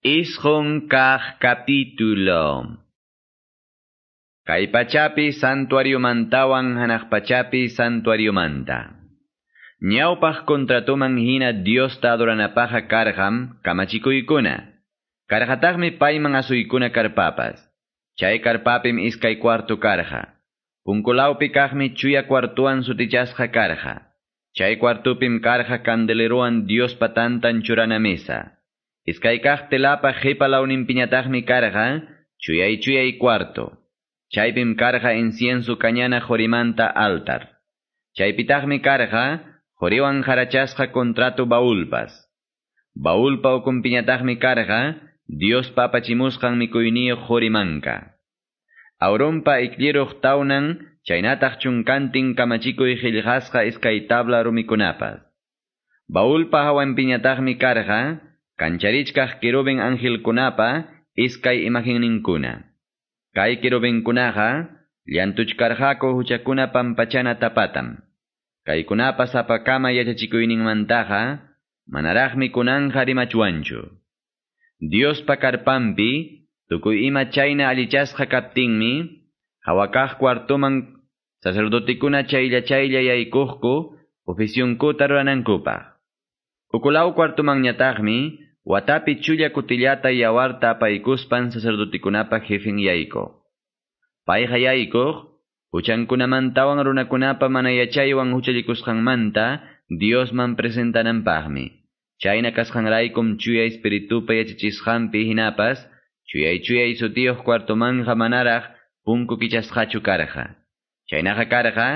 Isjon kah capítulo. Kay pachapi santuario mantawan hanaq pachapi santuario manta. Ñawpaq kontratuman hina Dios ta adoranapaqqa karqam kamachikuykuna. Karqataqmi payman asuykuna karpapas. Chay karpapim iskay cuarto karqa. Punkulawpi kaqmi chuya cuartuan sutichasqa karqa. Chay cuartupim karqa candeleroan Dios patantan churana mesa. Iskaykaq telapa qhipalawnin piñataqmi karqa, chuyay chuyay cuarto. Chaypim karqa incienso cañana jorimanta altar. Chaypitaqmi karqa, joriwan harachasqa contrato baulpas. Baulpa ukun piñataqmi karqa, Dios papachimusqan mikuyniyo jorimanka. Auronpa ikliruq tawnan, chaynataq chunkantin kamachikuy qillqasqa iskay tabla rumikunapas. Baulpa hawan piñataqmi karqa, Kancharichkaq querubin angelkunapa iskay imaginninkuna. Kay querubinkunaqa llantuchkarqaku huchakuna pampachana tapatam. Kaykunapa sapakama yachachikuyninmantaqa manaraqmi kunanja rimachwanchu. Dios pakarpampi tukuy ima chayna allichasqa kaptinmi hawakaq cuartuman sacerdotikuna chaylla chaylla yaykuqku oficionkuta ruranankupaq. Ukulaw cuartumanñataqmi Watapi chulla kutillata yawarta apaykuspan sacerdotikunapa jefin yayko. Payqa yaykuq, huchankunamantawan runakunapa mana yachaywan huchallikusqanmanta Diosman presentananpaqmi. Chayna kasqanraykum chuya espiritupa yachachisqanpi hinapas, chuyay chuyay sutiyuq cuartomanja manaraq punku kichasqachu karqa. Chaynaqa karqa,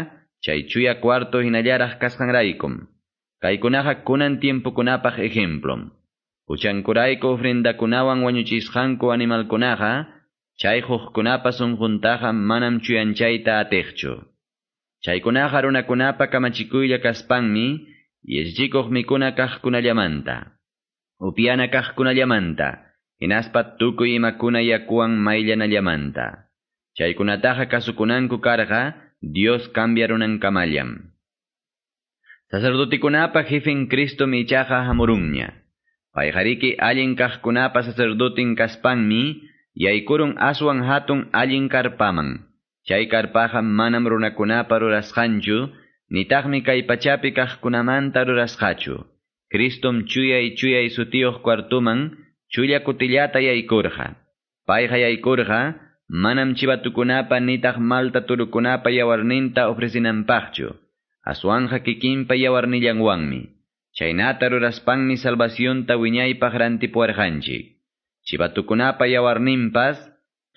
chay chuya cuarto hinallaraq kasqanraykum. Kaykunaqa kunan tiempokunapaq ejemplom. Uchankurayku ofrendakunawan wañuchisqanku animalkunaqa, chay huqkunapa sunquntaqa manam chuyanchayta atiqchu. Chaykunaqa runakunapa kamachikuylla kaspanmi, yechchikuq mikuna kaqkunallamanta. Upiana kaqkunallamanta, hinaspa tukuy imakuna yakuwan mayllanallamanta. Chaykunataqa kasukunanku karqa, Dios cambia runankamallam. Sacerdotikunapa jefin Cristo michaqa hamurunña. Payqariki allin kaqkunapa sacerdotin kaspanmi, yaykurun aswan hatun allin karpaman. Chay karpaqa manam runakunapa rurasqanchu, nitaqmi kay pachapi kaqkunamanta rurasqachu. Kristum chuyay chuyay sutiyuq kwartuman, chulla kutillata yaykurqa. Payqa yaykurqa, manam chivatukunapa nitaq malta turukunapa yawarninta ofrecinanpaqchu. Aswanja kikinpa yawarnillanwanmi. Chaynata ruraspanmi salvacionta wiñaypaq rantipuwarqanchik. Chivatukunapa yawarninpas,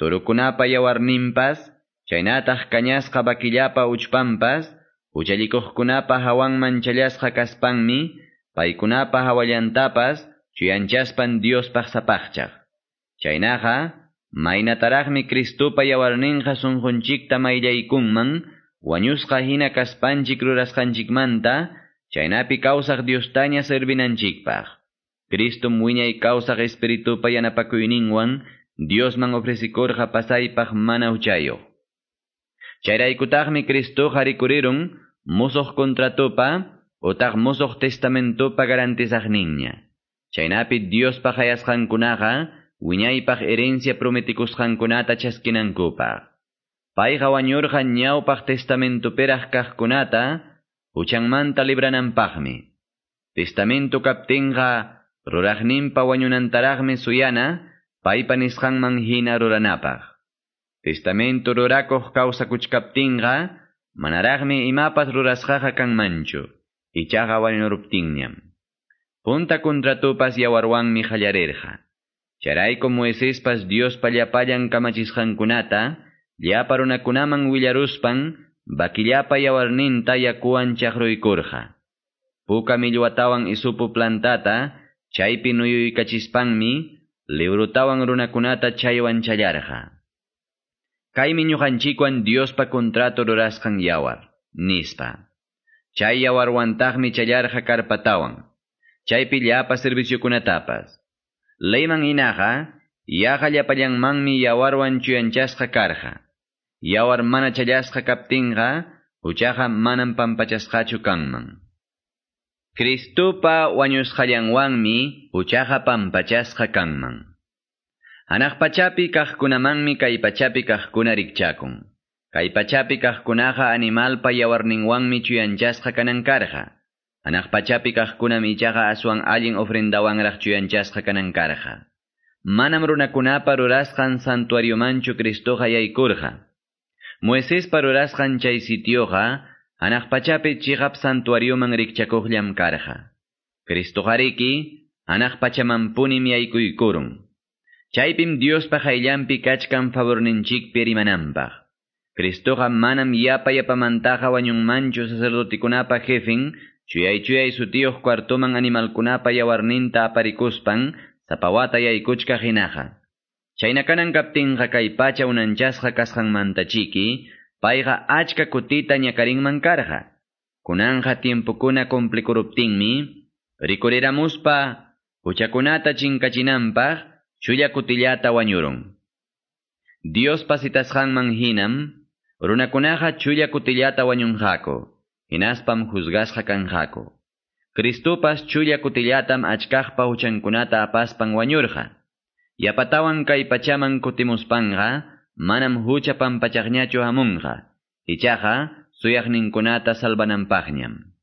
turukunapa yawarninpas, chaynataq kañasqa bakillapa uchpampas, uchallikuqkunapa hawanman challasqa kaspanmi, paykunapa hawallantapas, chuyanchaspan Diospaq sapaqchaq. Chaynaqa, maynataraqmi Cristupa yawarninqa sunqunchikta mayllaykunman, wañusqa hina kaspanchik Chaynapi kawsaq Diostaña servinanchikpaq. Cristo wiñay kawsaq espiritupa yanapakuyninwan Diosman ofrecikurqa pasaypaq mana uchayo. Chayraykutaqmi Cristoqa rikurirun musuq kontratupa utaq musuq testamentupa garantizaqninña. Chaynapi Diospa hayasqankunaqa wiñaypaq herencia prometikusqankunata chaskinankupaq. Payqa wañurqa ñawpaq testamentuperaq kaqkunata huchanmanta librananpaqmi. Testamento kaptinqa ruraqninpa wañunantaraqmi suyana, paypa nisqanman hina ruranapaq. Testamento rurakuq kawsakuchkaptinqa, manaraqmi imapas rurasqaqa kanmanchu, ichaqa wañuruptinñam. Punta kontratupas yawarwanmi qallarirqa. Charayko Moisespas Diospa llapallan kamachisqankunata, llapa runakunaman willaruspan, Bakillapa yawarninta yakuwan chaqruykurqa. Puka millwatawan isupu plantata, chaypi nuyuykachispanmi, librutawan runakunata chaywan challarqa. Kaymi ñuqanchikwan Diospa contrato rurasqan yawar, nispa. Chay yawarwantaqmi challarqa karpatawan. Chaypi llapa serviciokunatapas. Leyman inaqa, yaqa llapallanmanmi yawarwan chuyanchasqa karqa. Yawar mana chayasqa kaptinqa, huchaqa manam pampachasqachu kanman. Cristupa wañusqallanwanmi huchaqa pampachasqa kanman. Anaq pachapi kaqkunamanmi kay pachapi kaqkuna rikchakun. Kay pachapi kaqkunaqa animalpa yawarninwanmi chuyanchasqa kanan karqa. Anaq pachapi kaqkunam ichaqa aswan allin ofrendawanraq chuyanchasqa kanan. Manam runakunapa rurasqan santuariomanchu Cristoqa yaykurqa. Moisespa rurasqan chay sitioqa anaq pachapi chiqap santuarioman rikchakuqllam karqa. Cristoqariki anaq pachamampunim yaykuykurun. Chaypim Diospa hayllampi kachkan favorninchikpi rimananpaq. Cristoqa manam yapa yapamantaqa wañunmanchu sacerdotikunapa jefin, chuyay chuyay sutiyoq cuartoman animalkunapa yawarninta aparikuspan, sapawata yaykuchka hinaqa. Chayna kanan kaptinqa kay pacha unanchasqa kasqanmantachiki, payqa achka kutita ñakarinman karqa. Kunanja tiempukuna komplikuruptinmi, rikuriramuspa, huchakunata chinkachinanpaq, Chuya kutillata wañurun. Dios pasitasqanman hinam, runakunaqa chuya kutillata wañunqaku, hinaspam juzgasqa kanqaku. Cristupas chuya kutillatam achkaqpa huchankunata apaspan wañurqa. Yapatawan kay pachaman kutimuspanqa, manam hucha pampachaqñachu hamunqa, ichaqa suyaqninkunata salvananpaqñam.